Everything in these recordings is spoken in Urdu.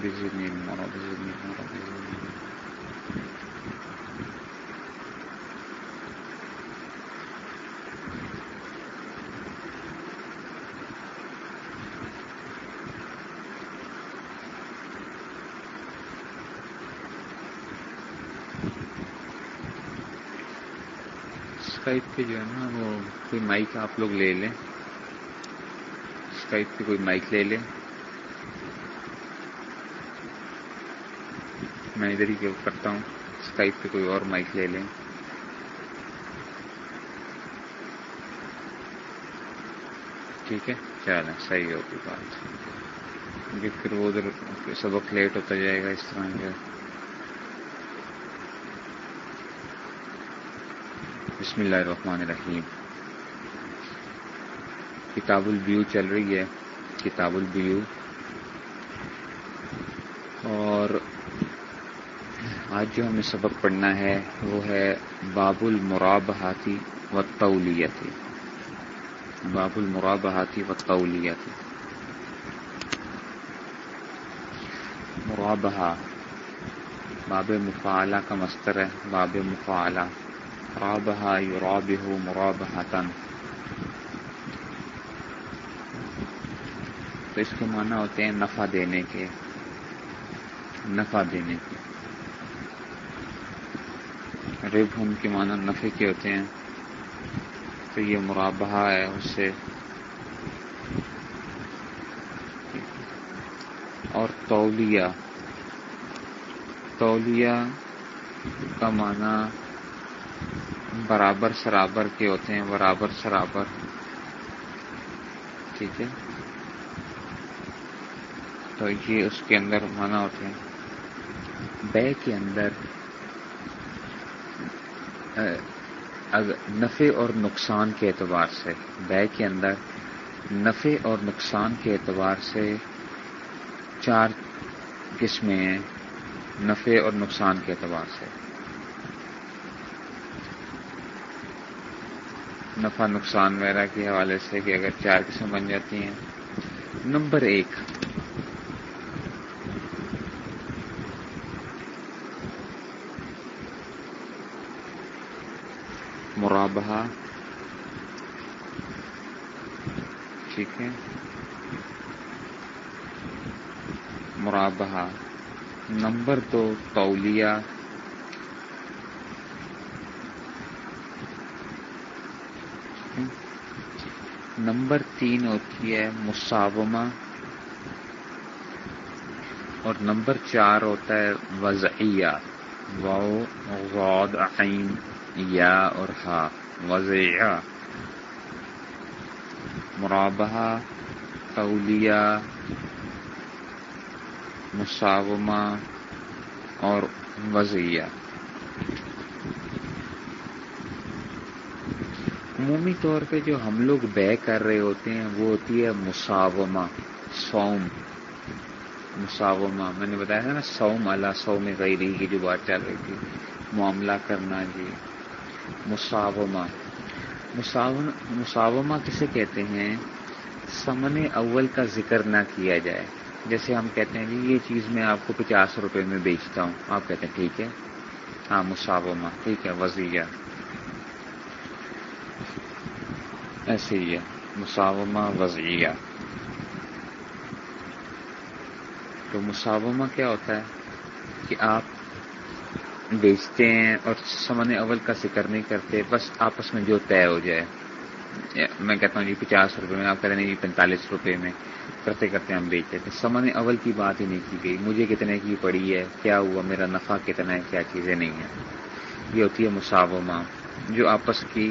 بزنی مورا بزنی مورا اسکائپ پہ جو ہے نا وہ کوئی مائک آپ لوگ لے لیں اسکائپ پہ کوئی مائک لے لیں میں ادھر ہی کرتا ہوں؟ اسکائپ پہ کوئی اور مائک لے لیں۔ ٹھیک ہے چلیں صحیح ہوگی بات۔ کیونکہ پھر وہ ادھر سبق لیٹ ہوتا جائے گا، اس طرح جو بسم اللہ الرحمن الرحیم۔ کتاب البیو چل رہی ہے، کتاب البیو۔ اور آج جو ہمیں سبق پڑھنا ہے، وہ ہے باب المرابحاتی و تولیتی باب المرابحاتی و تولیتی مرابحہ باب مفعلہ کا مستر ہے، باب مفعلہ۔ رابحہ یرابہ مرابحتن تو اس کے معنی ہوتے ہیں نفع دینے کے، نفع دینے کے۔ ریب ہم کے معنی نفع کے ہوتے ہیں۔ تو یہ مرابہ ہے اس سے۔ اور تولیہ۔ تولیہ کا معنی برابر سرابر کے ہوتے ہیں، برابر سرابر۔ ٹھیک ہے۔ تو یہ اس کے اندر معنی ہوتے ہیں۔ بے کے اندر۔ نفع اور نقصان کے اعتبار سے، بے کے اندر نفع اور نقصان کے اعتبار سے چار قسمیں ہیں، نفع اور نقصان کے اعتبار سے۔ نفع نقصان وغیرہ کے حوالے سے کہ اگر چار قسم بن جاتی ہیں۔ نمبر ایک مرابہ ٹھیک ہے۔ مرابہ نمبر دو، تولیہ۔ نمبر تین ہوتی ہے مساومہ۔ اور نمبر چار ہوتا ہے وضعیہ۔ غود عین۔ یا اور ہا وضع مرابہ تولیہ مساومہ اور وضعیہ عمومی طور پہ جو ہم لوگ بے کر رہے ہوتے ہیں وہ ہوتی ہے مساومہ سوم مساومہ میں نے بتایا تھا نا سوم اللہ سوم غیری کی جو بات چل رہی تھی، معاملہ کرنا جی۔ مساومہ۔ مساومہ کسے کہتے ہیں؟ سمن اول کا ذکر نہ کیا جائے۔ جیسے ہم کہتے ہیں جی یہ چیز میں آپ کو پچاس روپے میں بیچتا ہوں، آپ کہتے ہیں ٹھیک ہے؟ ہاں مساومہ، ٹھیک ہے وزیہ ایسے ہی ہے، مساومہ وضعیہ تو مساومہ کیا ہوتا ہے؟ کہ آپ بیچتے ہیں اور سمن اول کا ذکر نہیں کرتے، بس آپس میں جو طے ہو جائے۔ میں کہتا ہوں جی پچاس روپے، میں آپ کہتے ہیں جی پینتالیس روپے میں کرتے کرتے ہم بیچتے تھے سمن اول کی بات ہی نہیں کی گئی۔ مجھے کتنے کی پڑی ہے؟ کیا ہوا؟ میرا نفع کتنا ہے؟ کیا چیزیں نہیں ہیں؟ یہ ہوتی ہے مساومہ جو آپس کی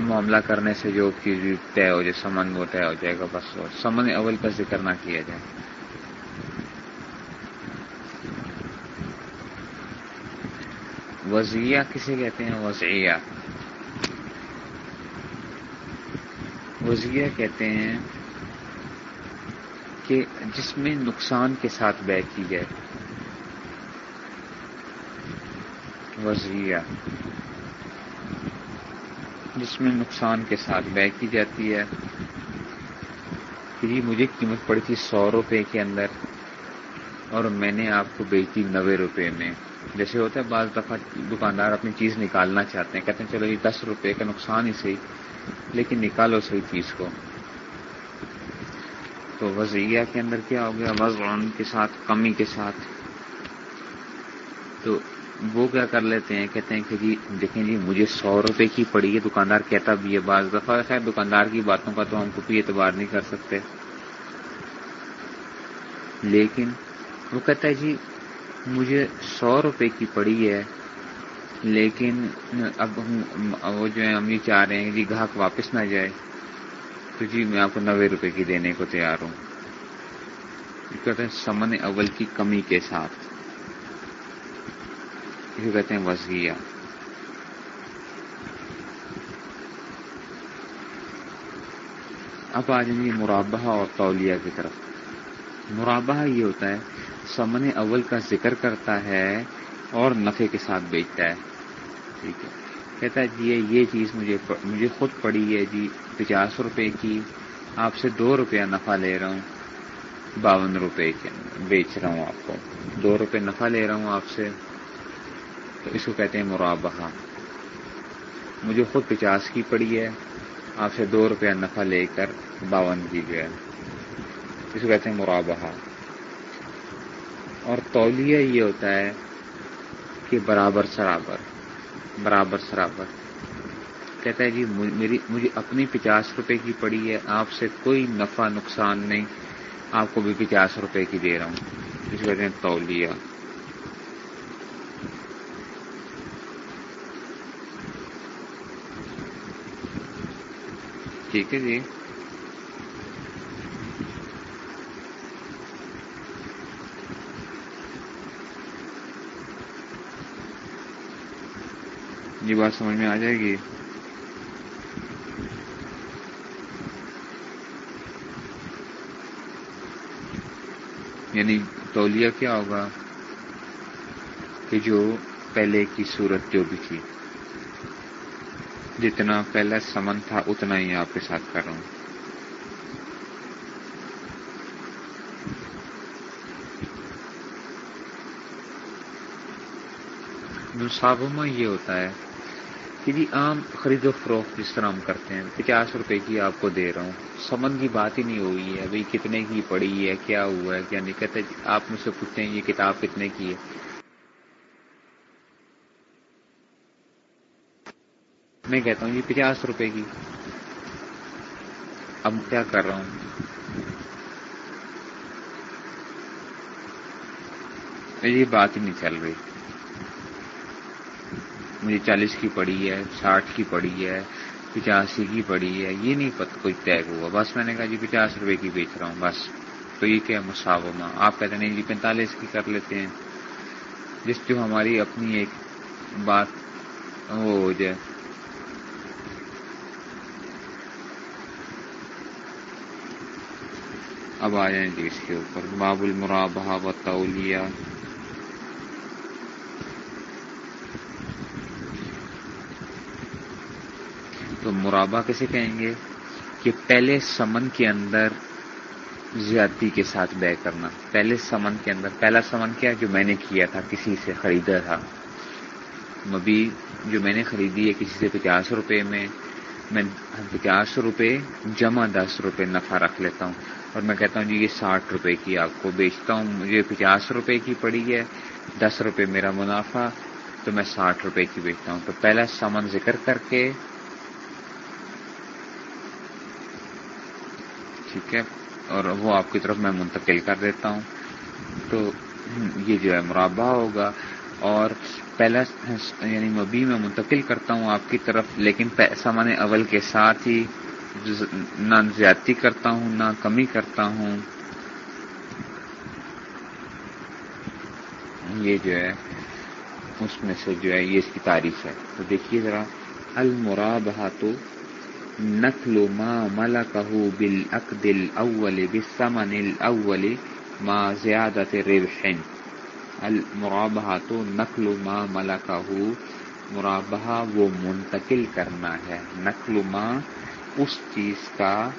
معاملہ کرنے سے جو چیز طے ہو جائے، سمن وہ طے ہو جائے گا، بس۔ سمن اول کا ذکر نہ کیا جائے۔ وزیہ کسے کہتے ہیں؟ وزیہ وزیہ کہتے ہیں کہ جس میں نقصان کے ساتھ بے کی جائے وزیہ جس میں نقصان کے ساتھ بے کی جاتی ہے۔ کہ جی مجھے قیمت پڑی تھی سو روپے کے اندر اور میں نے آپ کو بیچ دی نوے روپے میں۔ جیسے ہوتا ہے، بعض دفعہ دکاندار اپنی چیز نکالنا چاہتے ہیں، کہتے ہیں، چلو یہ دس روپے کا نقصان ہی صحیح، لیکن نکالو صحیح چیز کو۔ تو وزیہ کے اندر کیا ہو گیا؟ وزن کے ساتھ، کمی کے ساتھ۔ تو وہ کیا کر لیتے ہیں؟ کہتے ہیں کہ جی دیکھیں جی مجھے سو روپے کی پڑی ہے، دکاندار کہتا بھی ہے بعض دفعہ۔ خیر، دکاندار کی باتوں کا تو ہم کو بھی اعتبار نہیں کر سکتے۔ لیکن وہ کہتا ہے جی مجھے سو روپے کی پڑی ہے، لیکن اب وہ جو ہے ہم یہ چاہ رہے ہیں جی گاہک واپس نہ جائے۔ تو جی میں آپ کو نوے روپے کی دینے کو تیار ہوں۔ کہتے ہیں سمن اول کی کمی کے ساتھ۔ یہ کہتے ہیں وزیہ اب آ جائیں گے مرابہ اور تولیہ کی طرف۔ مرابہ یہ ہوتا ہے، سمن اول کا ذکر کرتا ہے اور نفے کے ساتھ بیچتا ہے۔ ٹھیک ہے۔ کہتا ہے جی یہ چیز مجھے مجھے خود پڑی ہے جی پچاس روپے کی، آپ سے دو روپیہ نفع لے رہا ہوں، باون روپے کے، بیچ رہا ہوں آپ کو۔ دو روپے نفع لے رہا ہوں آپ سے۔ تو اس کو کہتے ہیں مرابہ مجھے خود پچاس کی پڑی ہے، آپ سے دو روپیہ نفع لے کر باون کی جو ہے۔ اس کو کہتے ہیں مرابہ اور تولیہ یہ ہوتا ہے کہ برابر سرابر برابر سرابر۔ کہتا ہے جی میری، مجھے اپنی پچاس روپے کی پڑی ہے، آپ سے کوئی نفع نقصان نہیں، آپ کو بھی پچاس روپے کی دے رہا ہوں۔ اس کو کہتے ہیں تولیہ۔ ٹھیک ہے جی۔ یہ بات سمجھ میں آ جائے گی۔ یعنی تولیہ کیا ہوگا کہ جو پہلے کی صورت جو بھی تھی، جتنا پہلا سمن تھا اتنا ہی آپ کے ساتھ کر رہا ہوں۔ صابما یہ ہوتا ہے کہ جی عام خرید و فروخت جس طرح ہم کرتے ہیں پچاس روپے کی آپ کو دے رہا ہوں؟ سمن کی بات ہی نہیں ہوئی ہے، بھائی کتنے کی پڑی ہے، کیا ہوا ہے، کیا نہیں کہتے آپ مجھ سے پوچھتے ہیں یہ کتاب کتنے کی ہے؟ میں کہتا ہوں یہ پچاس روپے کی۔ اب کیا کر رہا ہوں؟ یہ بات ہی نہیں چل رہی۔ مجھے چالیس کی پڑی ہے، ساٹھ کی پڑی ہے، پچاسی کی پڑی ہے، یہ نہیں پتہ کوئی ٹیگ ہوا۔ بس میں نے کہا جی پچاس روپے کی بیچ رہا ہوں، بس۔ تو یہ کیا مساومہ۔ آپ کہتے ہیں جی پینتالیس کی کر لیتے ہیں۔ جس جو ہماری اپنی ایک بات وہ ہو جائے۔ اب آ جائیں جی اس کے اوپر۔ باب المرابہ و تولیہ۔ تو مرابع کیسے کہیں گے کہ پہلے سمن کے اندر زیادتی کے ساتھ بے کرنا۔ پہلے سمن کے اندر، پہلا سمن کیا جو میں نے کیا تھا، کسی سے خریدا تھا۔ مبی جو میں نے خریدی ہے کسی سے پچاس روپے میں میں پچاس روپے جمع دس روپے نفع رکھ لیتا ہوں۔ اور میں کہتا ہوں جی یہ ساٹھ روپے کی آپ کو بیچتا ہوں، مجھے پچاس روپے کی پڑی ہے، دس روپے میرا منافع، تو میں ساٹھ روپے کی بیچتا ہوں۔ تو پہلا سمن ذکر کر کے ٹھیک ہے، اور وہ آپ کی طرف میں منتقل کر دیتا ہوں۔ تو یہ جو ہے مرابع ہوگا، اور پہلا یعنی مبی میں منتقل کرتا ہوں آپ کی طرف، لیکن سامان اول کے ساتھ ہی نہ زیادتی کرتا ہوں، نہ کمی کرتا ہوں۔ یہ جو ہے، اس میں سے جو ہے، یہ اس کی تعریف ہے۔ تو دیکھیے ذرا المرابہ تو نقل ما ملکه بالعقد الاول بالثمن الاول ما زیادت ربح المرابحہ تو نقل ما ملکه مرابحہ وہ منتقل کرنا ہے۔ نقل ما، اس چیز کا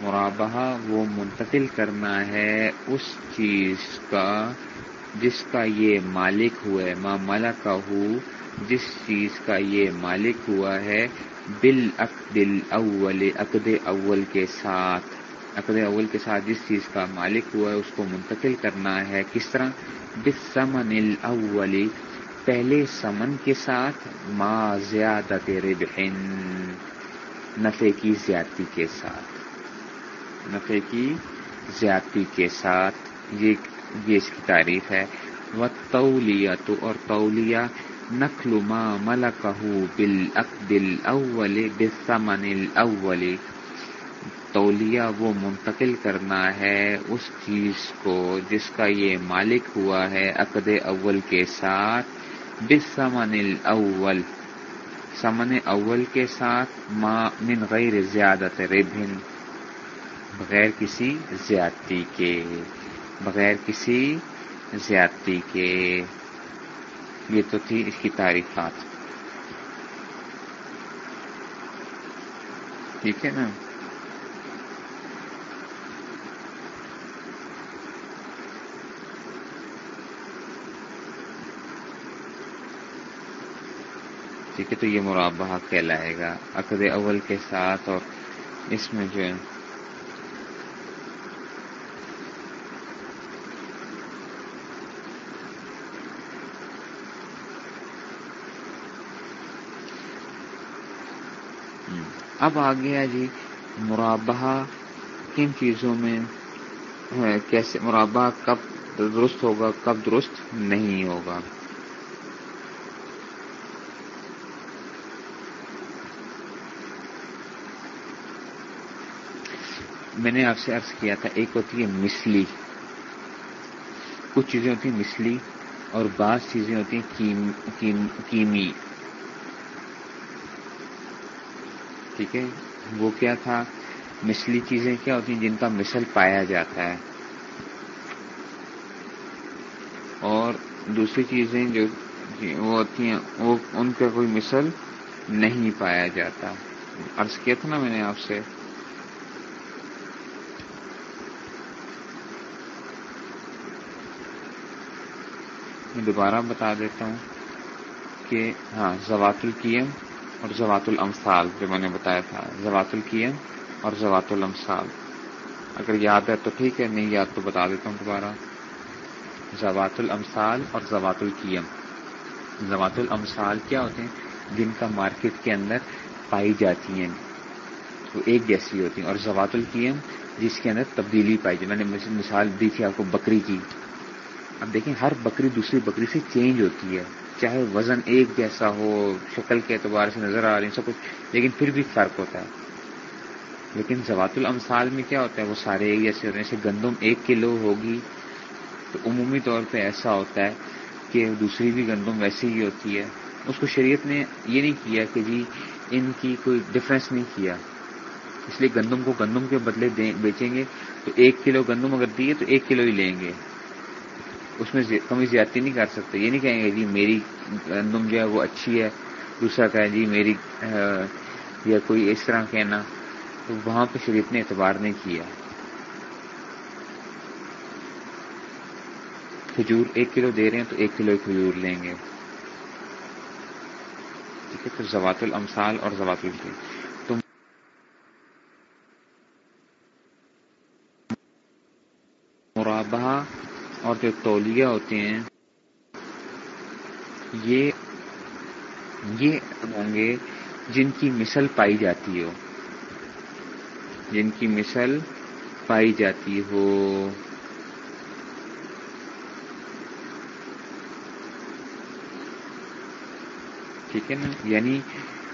مرابہ وہ منتقل کرنا ہے، اس چیز کا جس کا یہ مالک ہوا ہے۔ ماں مالا کا ہو جس چیز کا یہ مالک ہوا ہے بال اقدل اول عقد اول کے ساتھ، عقد اول کے ساتھ جس چیز کا مالک ہوا ہے، اس کو منتقل کرنا ہے۔ کس طرح؟ بسمن الاول، پہلے سمن کے ساتھ، ما زیادت ربحن نفے کی زیادتی کے ساتھ۔ نفے کی زیادتی کے ساتھ، یہ یہ اس کی تعریف ہے۔ وہ تولیا تو اور تولیہ نقل ما ملکہ بالعقد الاول بالثمن الاول تولیہ وہ منتقل کرنا ہے اس چیز کو جس کا یہ مالک ہوا ہے عقد اول کے ساتھ بالثمن الاول سمن اول کے ساتھ ما من غیر زیادت ربن بغیر کسی زیادتی کے، بغیر کسی زیادتی کے. یہ تو تھی اس کی تعریفات ٹھیک ہے نا؟ ٹھیک ہے، تو یہ مرابہ کہلائے گا عقد اول کے ساتھ اور اس میں جو ہے اب آ گیا جی مرابہ کن چیزوں میں کیسے مرابہ کب درست ہوگا، کب درست نہیں ہوگا؟ میں نے آپ سے عرض کیا تھا، ایک ہوتی ہے مسلی کچھ چیزیں ہوتی ہیں مسلی اور بعض چیزیں ہوتی ہیں کیمی۔ ٹھیک ہے وہ کیا تھا؟ مسلی چیزیں کیا ہوتی ہیں جن کا مثل پایا جاتا ہے؟ اور دوسری چیزیں جو وہ ہوتی ہیں، وہ ان کا کوئی مثل نہیں پایا جاتا۔ عرض کیا تھا نا میں نے آپ سے؟ میں دوبارہ بتا دیتا ہوں کہ ہاں زوات القیم اور زوات الامثال جو میں نے بتایا تھا۔ زوات القیم اور زوات الامثال اگر یاد ہے تو ٹھیک ہے، نہیں یاد تو بتا دیتا ہوں دوبارہ۔ زوات الامثال اور زوات القیم زوات الامثال کیا ہوتے ہیں؟ جن کا مارکیٹ کے اندر پائی جاتی ہیں۔ وہ ایک جیسی ہوتی ہیں۔ اور زوات القیم جس کے اندر تبدیلی پائی جاتی میں نے مثال دی تھی آپ کو بکری کی۔ اب دیکھیں، ہر بکری دوسری بکری سے چینج ہوتی ہے۔ چاہے وزن ایک جیسا ہو، شکل کے اعتبار سے نظر آ رہی سب کچھ، لیکن پھر بھی فرق ہوتا ہے۔ لیکن زوات الامثال میں کیا ہوتا ہے، وہ سارے ایک جیسے ہوتے ہیں، جیسے گندم ایک کلو ہوگی، تو عمومی طور پہ ایسا ہوتا ہے کہ دوسری بھی گندم ویسی ہی ہوتی ہے۔ اس کو شریعت نے یہ نہیں کیا کہ جی ان کی کوئی ڈفرینس نہیں کیا۔ اس لیے گندم کو گندم کے بدلے بیچیں گے، تو ایک کلو گندم اگر دیے تو ایک کلو ہی لیں گے۔ اس میں کمی زیادتی نہیں کر سکتے۔ یہ نہیں کہیں گے جی میری گندم جو ہے وہ اچھی ہے، دوسرا کہیں جی میری یا کوئی اس طرح کہنا، تو وہاں پہ شریف نے اعتبار نہیں کیا۔ کھجور ایک کلو دے رہے ہیں تو ایک کلو کھجور لیں گے۔ ٹھیک ہے، تو زوات الامثال اور زوات الفی تو مرابہ جو تولیہ ہوتے ہیں، یہ یہ ہوں گے جن کی مثل پائی جاتی ہو۔ جن کی مثل پائی جاتی ہو۔ ٹھیک ہے نا؟ یعنی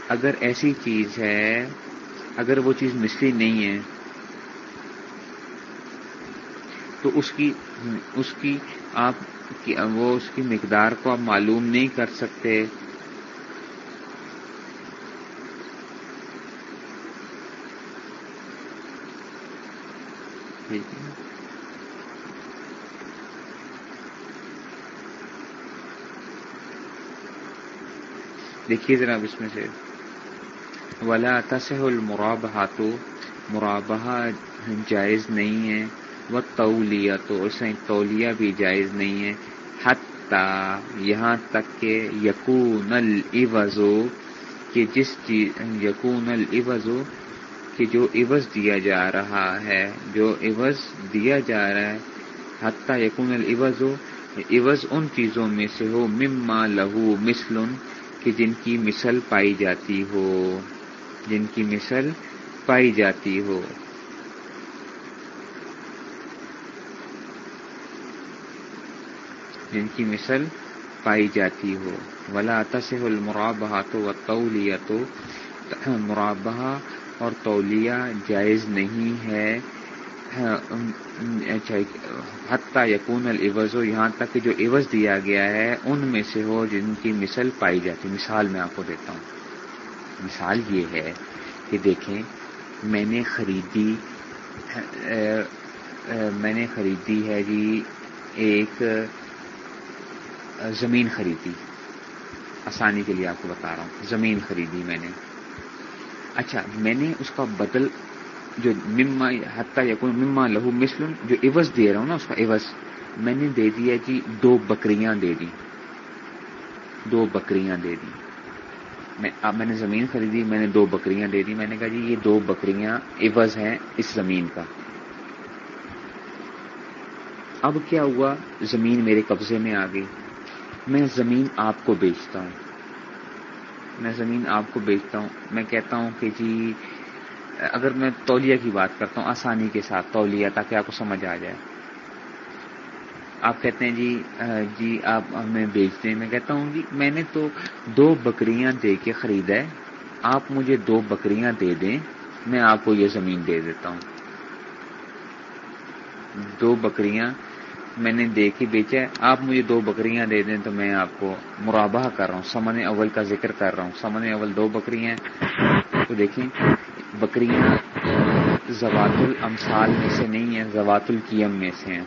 اگر ایسی چیز ہے، اگر وہ چیز مثلی نہیں ہے تو اس کی اس کی آپ وہ اس کی مقدار کو آپ معلوم نہیں کر سکتے۔ ٹھیک ہے۔ دیکھیے ذرا اس میں سے۔ ولا تصح المرابہ تو مرابہ جائز نہیں ہے۔ وہ تولیا تو اسے تولیہ بھی جائز نہیں ہے۔ حتیٰ یہاں تک کہ یقون الوزو کہ جس چیز یقون الوزو کہ جو عوض دیا جا رہا ہے، جو عوض دیا جا رہا ہے حتیٰ یقون العوض عوض ان چیزوں میں سے ہو، مما لہو مثل، کہ جن کی مثل پائی جاتی ہو۔ جن کی مثل پائی جاتی ہو۔ جن کی مثل پائی جاتی ہو۔ ولا تصح المرابہ تو و تولیہ تو مرابہ اور تولیہ جائز نہیں ہے۔ حتیٰ یقون العوض ہو یہاں تک کہ جو عوض دیا گیا ہے، ان میں سے ہو جن کی مثل پائی جاتی۔ مثال میں آپ کو دیتا ہوں۔ مثال یہ ہے کہ دیکھیں، میں نے خریدی، میں نے خریدی ہے جی ایک زمین خریدی۔ آسانی کے لیے آپ کو بتا رہا ہوں۔ زمین خریدی میں نے۔ اچھا میں نے اس کا بدل جو مما حتیٰ یقین مما لہو مسلم جو عوض دے رہا ہوں نا، اس کا عوض، میں نے دے دیا جی دو بکریاں دے دی دو بکریاں دے دی میں اب میں نے زمین خریدی، میں نے دو بکریاں دے دی میں نے کہا جی یہ دو بکریاں عوض ہیں اس زمین کا۔ اب کیا ہوا؟ زمین میرے قبضے میں آ گئی۔ میں زمین آپ کو بیچتا ہوں۔ میں زمین آپ کو بیچتا ہوں۔ میں کہتا ہوں کہ جی اگر میں تولیہ کی بات کرتا ہوں آسانی کے ساتھ، تولیہ، تاکہ آپ کو سمجھ آ جائے۔ آپ کہتے ہیں جی جی آپ ہمیں بیچتے ہیں میں کہتا ہوں جی میں نے تو دو بکریاں دے کے خریدا ہے۔ آپ مجھے دو بکریاں دے دیں، میں آپ کو یہ زمین دے دیتا ہوں۔ دو بکریاں میں نے دے کے بیچا ہے آپ مجھے دو بکریاں دے دیں تو میں آپ کو مرابہ کر رہا ہوں، سمن اول کا ذکر کر رہا ہوں۔ سمن اول دو بکریاں تو دیکھیں، بکریاں زوات الامثال میں سے نہیں ہیں زوات القیم میں سے ہیں۔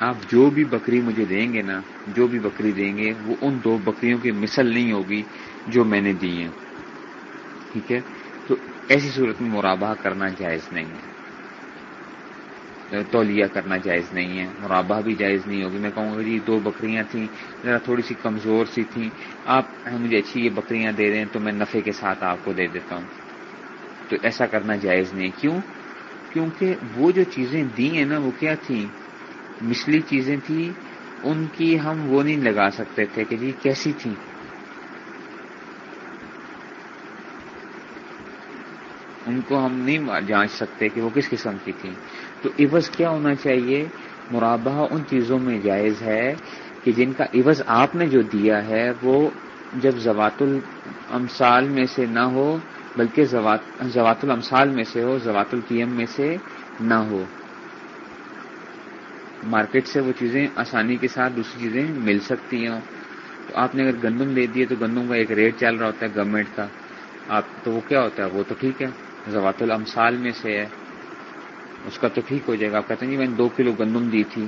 آپ جو بھی بکری مجھے دیں گے نا، جو بھی بکری دیں گے، وہ ان دو بکریوں کی مثل نہیں ہوگی جو میں نے دی ہیں۔ ٹھیک ہے؟ تو ایسی صورت میں مرابہ کرنا جائز نہیں ہے۔ تولیہ کرنا جائز نہیں ہے مرابہ بھی جائز نہیں ہوگی۔ میں کہوں گا جی دو بکریاں تھیں، ذرا تھوڑی سی کمزور سی تھیں۔ آپ مجھے اچھی یہ بکریاں دے رہے ہیں تو میں نفے کے ساتھ آپ کو دے دیتا ہوں۔ تو ایسا کرنا جائز نہیں۔ کیوں؟ کیونکہ وہ جو چیزیں دی ہیں نا، وہ کیا تھیں؟ مسلی چیزیں تھیں۔ ان کی ہم وہ نہیں لگا سکتے تھے کہ جی کیسی تھیں۔ ان کو ہم نہیں جانچ سکتے کہ وہ کس قسم کی تھیں۔ تو عوض کیا ہونا چاہیے؟ مرابہ ان چیزوں میں جائز ہے کہ جن کا عوض آپ نے جو دیا ہے، وہ جب زوات الامثال میں سے نہ ہو، بلکہ زوات الامثال میں سے ہو زوات القیم میں سے نہ ہو۔ مارکیٹ سے وہ چیزیں آسانی کے ساتھ دوسری چیزیں مل سکتی ہیں۔ تو آپ نے اگر گندم دے دیے تو گندم کا ایک ریٹ چل رہا ہوتا ہے گورنمنٹ کا۔ آپ، تو وہ کیا ہوتا ہے؟ وہ تو ٹھیک ہے۔ زوات الامثال میں سے ہے۔ اس کا تو ٹھیک ہو جائے گا۔ آپ کہتے ہیں جی میں نے دو کلو گندم دی تھی۔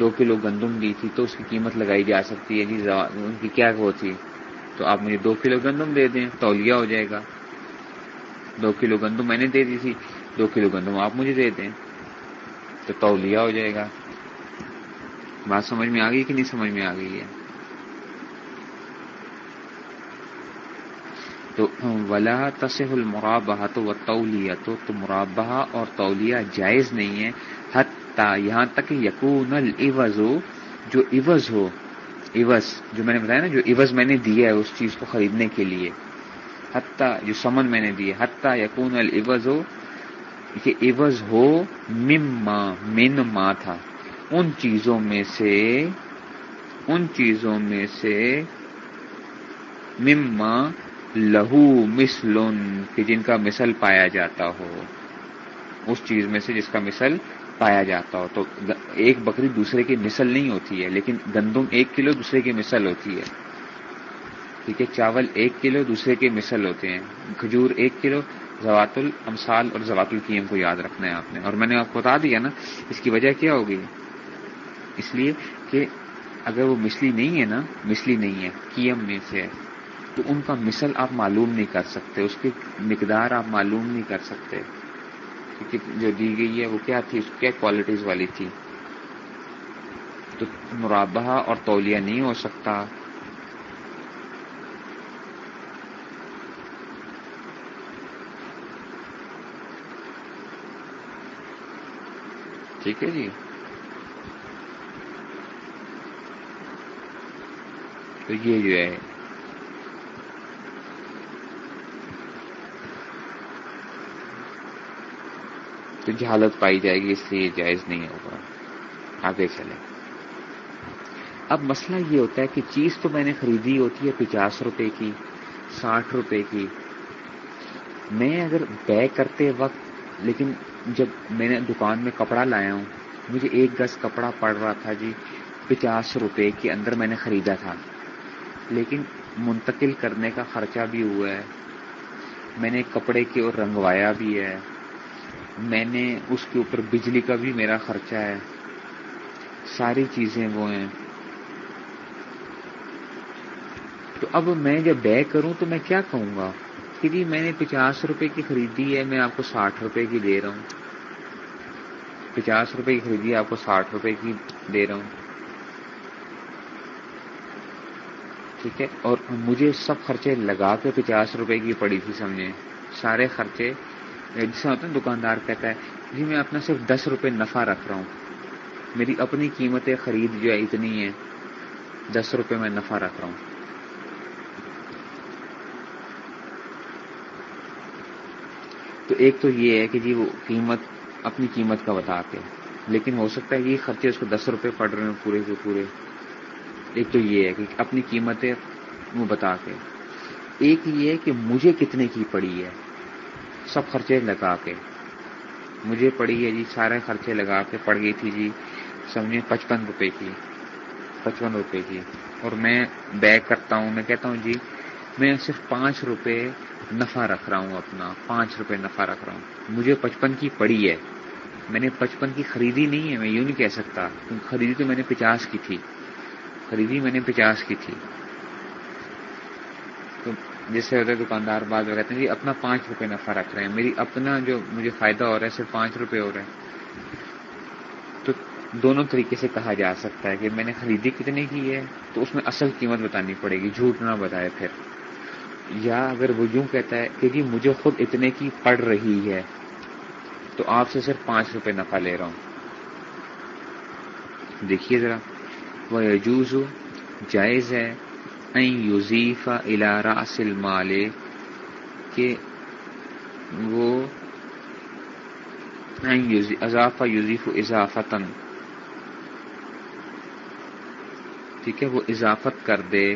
دو کلو گندم دی تھی تو اس کی قیمت لگائی جا سکتی ہے جی۔ ان کی کیا وہ تھی؟ تو آپ مجھے دو کلو گندم دے دیں تولیہ ہو جائے گا۔ دو کلو گندم میں نے دے دی تھی۔ دو کلو گندم آپ مجھے دے دیں تو تولیہ ہو جائے گا۔ بات سمجھ میں آ گئی کہ نہیں سمجھ میں آ گئی ہے؟ تو ولا تصح المرابہ تو وہ تولیہ تو مرابہ اور تولیہ جائز نہیں ہے، حتیٰ یہاں تک یقون العوض ہو جو عوض ہو، عوض، جو میں نے بتایا نا، جو عوض میں نے دیا ہے اس چیز کو خریدنے کے لیے، حتیٰ جو سمن میں نے دی حتیٰ یقون العوض ہو کہ عوض ہو مما، من ما تھا، ان چیزوں میں سے، ان چیزوں میں سے مما لہو مسلن کہ جن کا مثل پایا جاتا ہو۔ اس چیز میں سے جس کا مثل پایا جاتا ہو۔ تو ایک بکری دوسرے کی مثل نہیں ہوتی ہے، لیکن گندم ایک کلو دوسرے کی مثل ہوتی ہے۔ ٹھیک ہے، چاول ایک کلو دوسرے کے مثل ہوتے ہیں۔ کھجور ایک کلو، زوات الامثال اور زوات القیم کو یاد رکھنا ہے آپ نے۔ اور میں نے آپ کو بتا دیا نا، اس کی وجہ کیا ہوگی؟ اس لیے کہ اگر وہ مسلی نہیں ہے نا مسلی نہیں ہے کیم میں سے تو ان کا مثل آپ معلوم نہیں کر سکتے، اس کی مقدار آپ معلوم نہیں کر سکتے۔ جو دی گئی ہے وہ کیا تھی؟ اس کیا کوالٹیز والی تھی۔ تو مرابہ اور تولیہ نہیں ہو سکتا۔ ٹھیک ہے جی۔ تو یہ جو ہے تو جی جہالت پائی جائے گی، اس لیے جائز نہیں ہوگا۔ آگے چلے اب مسئلہ یہ ہوتا ہے کہ چیز تو میں نے خریدی ہوتی ہے پچاس روپے کی، ساٹھ روپے کی۔ میں اگر بے کرتے وقت، لیکن جب میں نے دکان میں کپڑا لایا ہوں، مجھے ایک گز کپڑا پڑ رہا تھا جی پچاس روپے کے اندر میں نے خریدا تھا۔ لیکن منتقل کرنے کا خرچہ بھی ہوا ہے۔ میں نے کپڑے کی اور رنگوایا بھی ہے۔ میں نے اس کے اوپر بجلی کا بھی میرا خرچہ ہے۔ ساری چیزیں وہ ہیں۔ تو اب میں جب بے کروں تو میں کیا کہوں گا؟ کہ جی میں نے پچاس روپے کی خریدی ہے، میں آپ کو ساٹھ روپے کی دے رہا ہوں۔ پچاس روپے کی خریدی آپ کو ساٹھ روپے کی دے رہا ہوں۔ ٹھیک ہے؟ اور مجھے سب خرچے لگا کے پچاس روپے کی پڑی تھی سمجھے سارے خرچے جسے ہوتا ہے دکاندار کہتا ہے جی میں اپنا صرف دس روپے نفع رکھ رہا ہوں۔ میری اپنی قیمت خرید جو ہے اتنی ہے دس روپے میں نفع رکھ رہا ہوں۔ تو ایک تو یہ ہے کہ جی وہ قیمت، اپنی قیمت کا بتا کے۔ لیکن ہو سکتا ہے یہ خرچے اس کو دس روپے پڑ رہے ہیں پورے کے پورے۔ ایک تو یہ ہے کہ اپنی قیمتیں وہ بتا کے۔ ایک یہ ہے کہ مجھے کتنے کی پڑی ہے۔ سب خرچے لگا کے۔ مجھے پڑی ہے جی سارے خرچے لگا کے پڑ گئی تھی جی سمجھے پچپن روپے کی، پچپن روپے کی۔ اور میں بیک کرتا ہوں، میں کہتا ہوں جی میں صرف پانچ روپے نفع رکھ رہا ہوں اپنا، پانچ روپے نفع رکھ رہا ہوں۔ مجھے پچپن کی پڑی ہے۔ میں نے پچپن کی خریدی نہیں ہے، میں یوں نہیں کہہ سکتا۔ خریدی تو میں نے پچاس کی تھی۔ خریدی میں نے پچاس کی تھی۔ تو جس سے ہوتا ہے دکاندار بعد کہتے ہیں جی اپنا پانچ روپے نفع رکھ رہے ہیں، میری اپنا جو مجھے فائدہ ہو رہا ہے صرف پانچ روپے ہو رہے ہیں۔ تو دونوں طریقے سے کہا جا سکتا ہے کہ میں نے خریدی کتنے کی ہے، تو اس میں اصل قیمت بتانی پڑے گی، جھوٹ نہ بتائے پھر۔ یا اگر وہ یوں کہتا ہے کہ جی مجھے خود اتنے کی پڑ رہی ہے، تو آپ سے صرف پانچ روپے نفع لے رہا ہوں۔ دیکھیے ذرا، وہ یجوز، جائز ہے۔ یوزیف الارا اصل مالے کہ وہ اضافہ یوزیف اضافتن ٹھیک ہے، وہ اضافت کر دے۔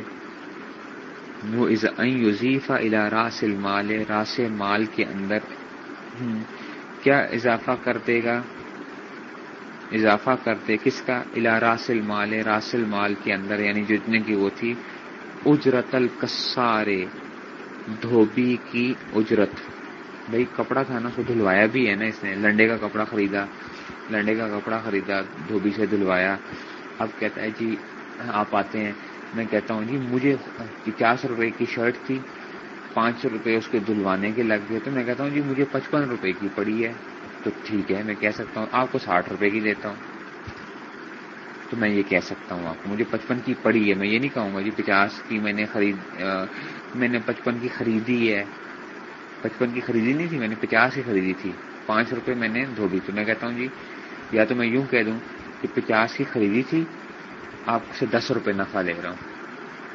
وہ یوزیفہ الا راس المال راس مال کے اندر۔ کیا اضافہ کر دے گا؟ اضافہ کر دے کس کا؟ الا راس المال راس المال کے اندر یعنی جتنے کی وہ تھی۔ اجرت الکسارے دھوبی کی اجرت۔ بھائی، کپڑا تھا نا اس کو دھلوایا بھی ہے نا اس نے۔ لنڈے کا کپڑا خریدا، لنڈے کا کپڑا خریدا، دھوبی سے دھلوایا۔ اب کہتا ہے جی آپ آتے ہیں۔ میں کہتا ہوں جی مجھے پچاس روپے کی شرٹ تھی، پانچ سو روپے اس کے دھلوانے کے لگ گئے۔ تو میں کہتا ہوں جی مجھے پچپن روپے کی پڑی ہے۔ تو ٹھیک ہے، میں کہہ سکتا ہوں، آپ کو ساٹھ روپے کی دیتا ہوں۔ تو میں یہ کہہ سکتا ہوں آپ کو، مجھے پچپن کی پڑی ہے، میں یہ نہیں کہوں گا جی پچاس کی میں نے خرید میں نے پچپن کی خریدی ہے۔ پچپن کی خریدی نہیں تھی، میں نے پچاس کی خریدی تھی۔ پانچ روپے میں نے دھوبی تو میں کہتا ہوں جی یا تو میں یوں کہہ دوں کہ پچاس کی خریدی تھی، آپ سے دس روپے نفع لے رہا ہوں۔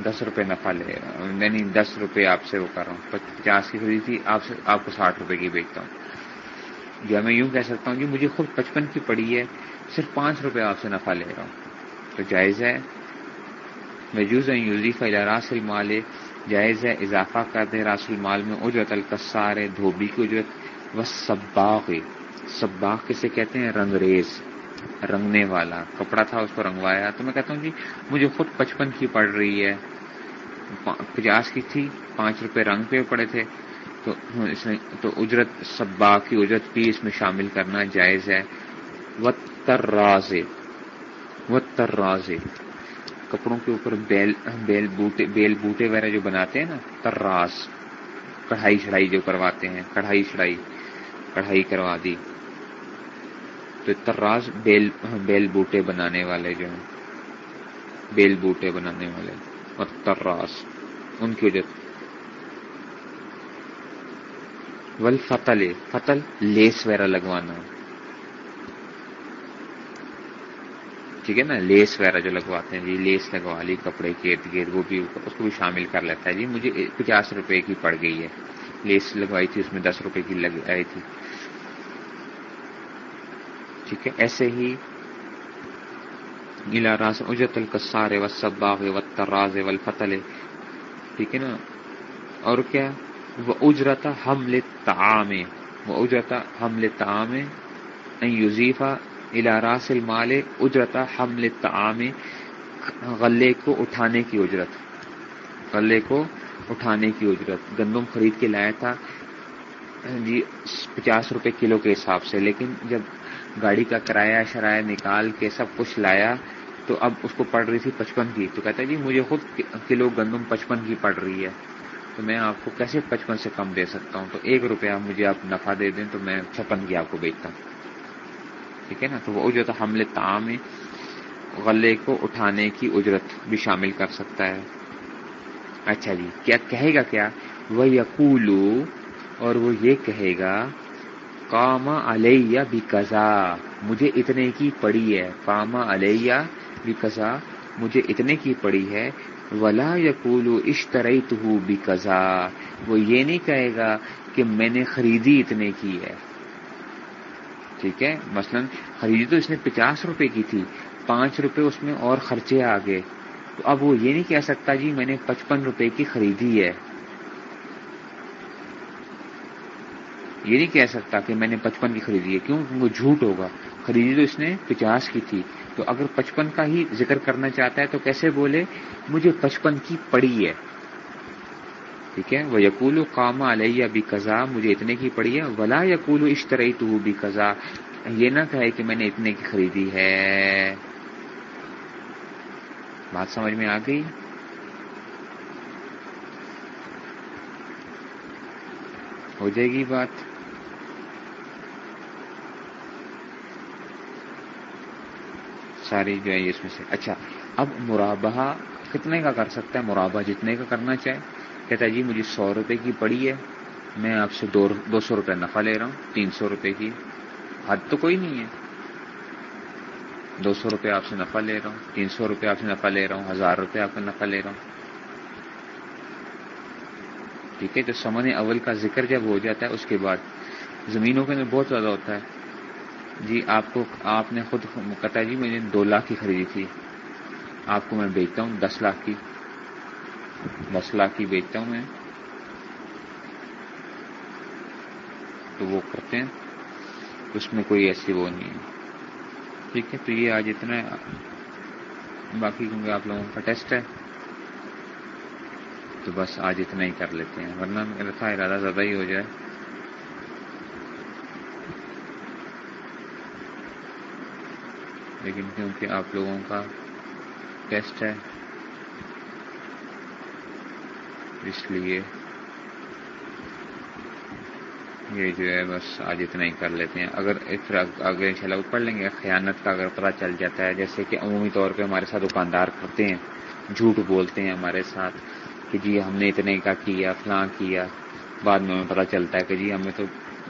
دس روپے نفع لے رہا ہوں۔ یعنی دس روپے آپ سے وہ کر رہا ہوں۔ پچاس کی خریدی تھی، آپ سے، آپ کو ساٹھ روپے کی بیچتا ہوں۔ یا میں یوں کہہ سکتا ہوں جی مجھے خود پچپن کی پڑی ہے۔ صرف پانچ روپے آپ سے نفع لے رہا ہوں۔ تو جائز ہے؟ محجوز یوزیف راس المال، جائز ہے، اضافہ کر دے راس المال میں اجرت، القصار، دھوبی کی اجرت و سباغ سباغ کسے کہتے ہیں؟ رنگریز رنگنے والا۔ کپڑا تھا، اس کو رنگوایا۔ تو میں کہتا ہوں جی مجھے خود پچپن کی پڑ رہی ہے۔ پچاس کی تھی، پانچ روپے رنگ پہ پڑے تھے۔ تو اس میں تو اجرت سبا کی اجرت بھی اس میں شامل کرنا جائز ہے۔ و تراز و تراز کپڑوں کے اوپر بیل بیل بوٹے بیل بوٹے وغیرہ جو بناتے ہیں نا، تراس، کڑھائی چڑھائی جو کرواتے ہیں، کڑھائی چڑھائی کڑھائی کروا دی۔ تو تراز بیل بیل بوٹے بنانے والے جو ہیں، بیل بوٹے بنانے والے اور تراس ان کی وجہ ول فتل فتل، لیس وغیرہ لگوانا۔ ٹھیک ہے نا، لیس وغیرہ جو لگواتے ہیں جی لیس لگوا لی، کپڑے کے ارد گرد، وہ بھی اس کو بھی شامل کر لیتا ہے۔ جی مجھے پچاس روپے کی پڑ گئی ہے۔ لیس لگوائی تھی، اس میں دس روپے کی لگ آئی تھی۔ ٹھیک ہے، ایسے ہی گیلا راس اجت القصار و سباغ و تراز و فتل ٹھیک ہے نا؟ اور کیا؟ وہ اجرتا حمل تعام وہ اجرتا حمل تعام یوزیفا الا راس المال اجرتا حمل تعام غلے کو اٹھانے کی اجرت۔ غلے کو اٹھانے کی اجرت۔ گندم خرید کے لایا تھا۔ جی پچاس روپے کلو کے حساب سے۔ لیکن جب گاڑی کا کرایہ شرایہ نکال کے سب کچھ لایا، تو اب اس کو پڑ رہی تھی پچپن کی۔ تو کہتا ہے جی مجھے خود کلو گندم پچپن کی پڑ رہی ہے۔ تو میں آپ کو کیسے پچپن سے کم دے سکتا ہوں؟ تو ایک روپیہ مجھے آپ نفع دے دیں، تو میں چھپن کی آپ کو بیچتا ہوں۔ ٹھیک ہے نا؟ تو وہ اجرت حمل تعام غلے کو اٹھانے کی اجرت بھی شامل کر سکتا ہے۔ اچھا جی کیا کہے گا کیا؟ وہ یقولو اور وہ یہ کہے گا کاما علیہ بھی کزا مجھے اتنے کی پڑی ہے۔ کاما علیہ بھی کزا مجھے اتنے کی پڑی ہے۔ ولا یقول اشترئی تو بھی کزا وہ یہ نہیں کہے گا کہ میں نے خریدی اتنے کی ہے۔ ٹھیک ہے؟ مثلا خریدی تو اس نے پچاس روپے کی تھی، پانچ روپے اس میں اور خرچے آ گئے۔ تو اب وہ یہ نہیں کہہ سکتا جی میں نے پچپن روپے کی خریدی ہے۔ یہ نہیں کہہ سکتا کہ میں نے پچپن کی خریدی ہے، کیوں؟ وہ جھوٹ ہوگا۔ خریدی تو اس نے پچاس کی تھی۔ تو اگر پچپن کا ہی ذکر کرنا چاہتا ہے تو کیسے بولے؟ مجھے پچپن کی پڑی ہے۔ ٹھیک ہے؟ وہ یقول کاما علیہ بھی قزا مجھے اتنے کی پڑی ہے۔ ولا یقول اشترئی تو بھی قزا یہ نہ کہے کہ میں نے اتنے کی خریدی ہے۔ بات سمجھ میں آ گئی؟ ہو جائے گی بات۔ ساری جو ہے اس میں سے اچھا اب مرابہ کتنے کا کر سکتا ہے؟ مرابہ جتنے کا کرنا چاہے۔ کہتا ہے جی مجھے سو روپے کی پڑی ہے۔ میں آپ سے دو دو سو روپے نفع لے رہا ہوں، تین سو روپے کی۔ حد تو کوئی نہیں ہے۔ دو سو روپے آپ سے نفع لے رہا ہوں، تین سو روپے آپ سے نفع لے رہا ہوں، ہزار روپے آپ کا نفع لے رہا ہوں۔ ٹھیک ہے، تو سمن اول کا ذکر جب ہو جاتا ہے، اس کے بعد زمینوں کے اندر بہت زیادہ ہوتا ہے۔ جی آپ کو، آپ نے خود کہتا ہے جی میں نے دو لاکھ کی خریدی تھی، آپ کو میں بیچتا ہوں دس لاکھ کی۔ دس لاکھ کی بیچتا ہوں میں۔ تو وہ کرتے ہیں۔ اس میں کوئی ایسی وہ نہیں ہے۔ ٹھیک ہے، تو یہ آج اتنا باقی کیونکہ آپ لوگوں کا ٹیسٹ ہے، تو بس آج اتنا ہی کر لیتے ہیں۔ ورنہ میرا تھا ارادہ زیادہ ہی ہو جائے۔ لیکن کیونکہ آپ لوگوں کا ٹیسٹ ہے اس لیے یہ جو ہے بس آج اتنا ہی کر لیتے ہیں۔ اگر پھر اگر ان شاء اللہ پڑھ لیں گے۔ خیانت کا اگر پتہ چل جاتا ہے، جیسے کہ عمومی طور پہ ہمارے ساتھ دکاندار کرتے ہیں، جھوٹ بولتے ہیں ہمارے ساتھ کہ جی ہم نے اتنے کا کیا، فلاں کیا۔ بعد میں ہمیں پتہ چلتا ہے کہ جی ہمیں تو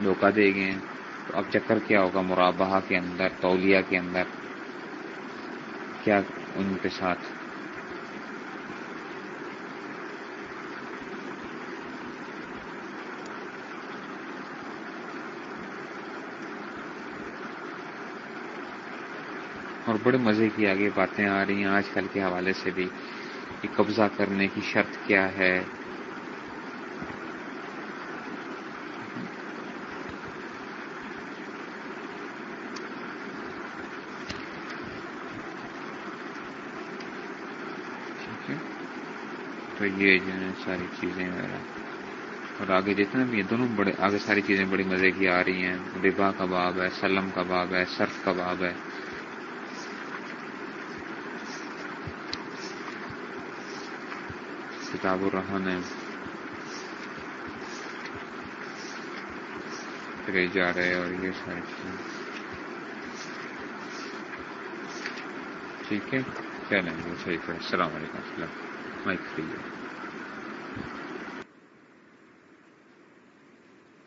دھوکہ دے گئے ہیں۔ تو اب چکر کیا ہوگا مرابہ کے اندر، تولیہ کے اندر؟ کیا ان کے ساتھ؟ اور بڑے مزے کی آگے باتیں آ رہی ہیں آج کل کے حوالے سے بھی کہ قبضہ کرنے کی شرط کیا ہے۔ تو یہ جو ہے ساری چیزیں اور آگے جتنے بھی ہیں، دونوں بڑے، آگے ساری چیزیں بڑی مزے کی آ رہی ہیں۔ ربا کا باب ہے، سلم کا باب ہے سرف کا باب ہے۔ کتاب الرحمن جا رہے اور یہ ٹھیک ہے۔ چلیں گے صحیح السلام علیکم۔ السلام مائک فری ہے۔